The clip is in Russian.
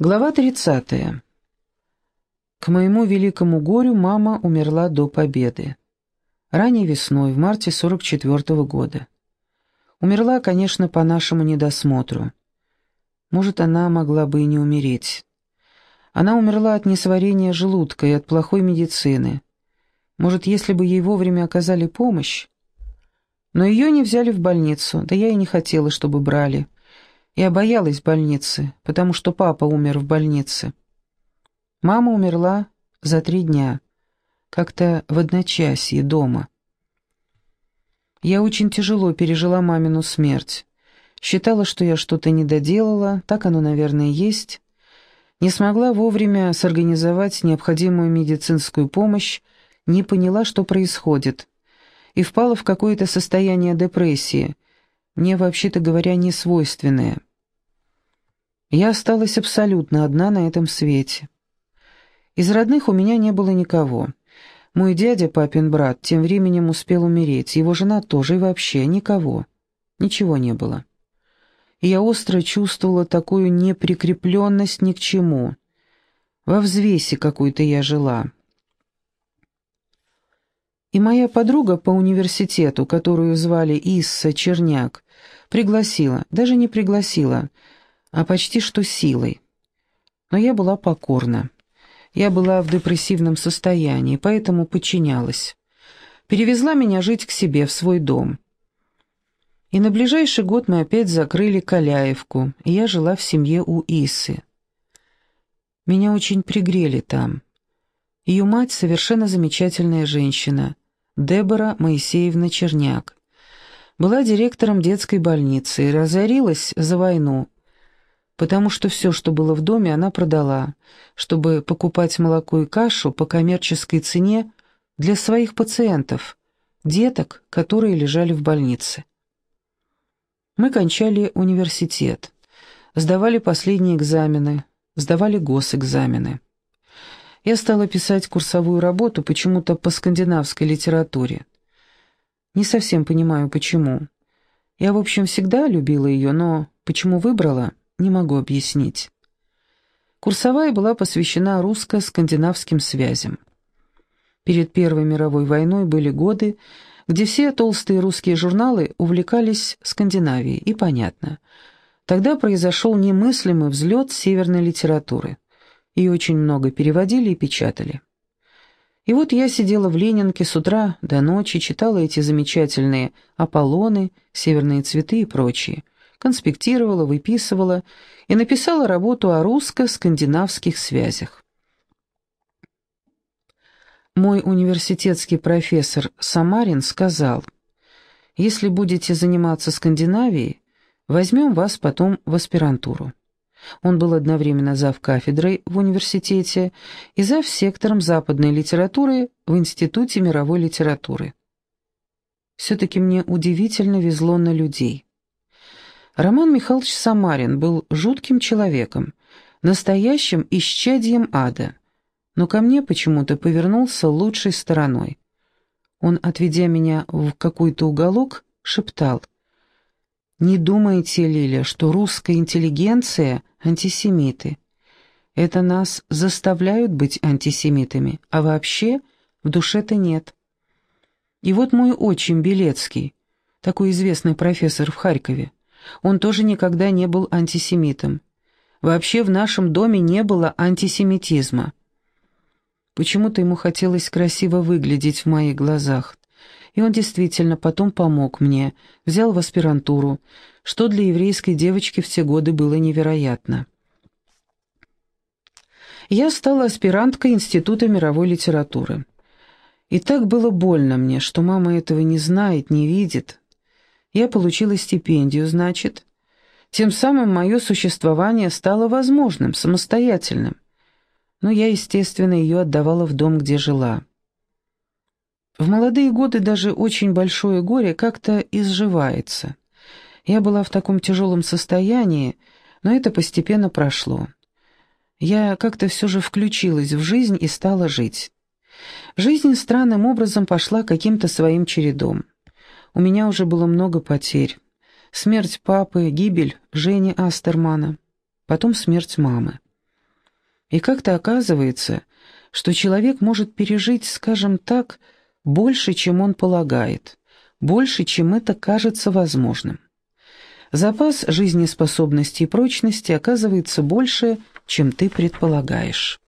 Глава 30. К моему великому горю мама умерла до победы. Ранней весной, в марте 44 -го года. Умерла, конечно, по нашему недосмотру. Может, она могла бы и не умереть. Она умерла от несварения желудка и от плохой медицины. Может, если бы ей вовремя оказали помощь? Но ее не взяли в больницу, да я и не хотела, чтобы брали. Я боялась больницы, потому что папа умер в больнице. Мама умерла за три дня, как-то в одночасье дома. Я очень тяжело пережила мамину смерть. Считала, что я что-то не доделала, так оно, наверное, есть. Не смогла вовремя сорганизовать необходимую медицинскую помощь, не поняла, что происходит, и впала в какое-то состояние депрессии, мне, вообще-то говоря, не свойственное. Я осталась абсолютно одна на этом свете. Из родных у меня не было никого. Мой дядя, папин брат, тем временем успел умереть, его жена тоже и вообще никого. Ничего не было. И я остро чувствовала такую неприкрепленность ни к чему. Во взвесе какой-то я жила. И моя подруга по университету, которую звали Исса Черняк, пригласила, даже не пригласила, а почти что силой. Но я была покорна. Я была в депрессивном состоянии, поэтому подчинялась. Перевезла меня жить к себе в свой дом. И на ближайший год мы опять закрыли Каляевку, и я жила в семье у Исы. Меня очень пригрели там. Ее мать совершенно замечательная женщина, Дебора Моисеевна Черняк. Была директором детской больницы и разорилась за войну, потому что все, что было в доме, она продала, чтобы покупать молоко и кашу по коммерческой цене для своих пациентов, деток, которые лежали в больнице. Мы кончали университет, сдавали последние экзамены, сдавали госэкзамены. Я стала писать курсовую работу почему-то по скандинавской литературе. Не совсем понимаю, почему. Я, в общем, всегда любила ее, но почему выбрала – не могу объяснить. Курсовая была посвящена русско-скандинавским связям. Перед Первой мировой войной были годы, где все толстые русские журналы увлекались Скандинавией, и понятно. Тогда произошел немыслимый взлет северной литературы. И очень много переводили и печатали. И вот я сидела в Ленинке с утра до ночи, читала эти замечательные «Аполлоны», «Северные цветы» и прочие – конспектировала, выписывала и написала работу о русско-скандинавских связях. Мой университетский профессор Самарин сказал, «Если будете заниматься Скандинавией, возьмем вас потом в аспирантуру». Он был одновременно зав кафедрой в университете и зав сектором западной литературы в Институте мировой литературы. Все-таки мне удивительно везло на людей. Роман Михайлович Самарин был жутким человеком, настоящим исчадьем ада, но ко мне почему-то повернулся лучшей стороной. Он, отведя меня в какой-то уголок, шептал, «Не думайте, Лиля, что русская интеллигенция — антисемиты. Это нас заставляют быть антисемитами, а вообще в душе-то нет». И вот мой отчим Белецкий, такой известный профессор в Харькове, он тоже никогда не был антисемитом. Вообще в нашем доме не было антисемитизма. Почему-то ему хотелось красиво выглядеть в моих глазах. И он действительно потом помог мне, взял в аспирантуру, что для еврейской девочки в те годы было невероятно. Я стала аспиранткой Института мировой литературы. И так было больно мне, что мама этого не знает, не видит, я получила стипендию, значит. Тем самым мое существование стало возможным, самостоятельным. Но я, естественно, ее отдавала в дом, где жила. В молодые годы даже очень большое горе как-то изживается. Я была в таком тяжелом состоянии, но это постепенно прошло. Я как-то все же включилась в жизнь и стала жить. Жизнь странным образом пошла каким-то своим чередом. У меня уже было много потерь. Смерть папы, гибель Жени Астермана, потом смерть мамы. И как-то оказывается, что человек может пережить, скажем так, больше, чем он полагает, больше, чем это кажется возможным. Запас жизнеспособности и прочности оказывается больше, чем ты предполагаешь.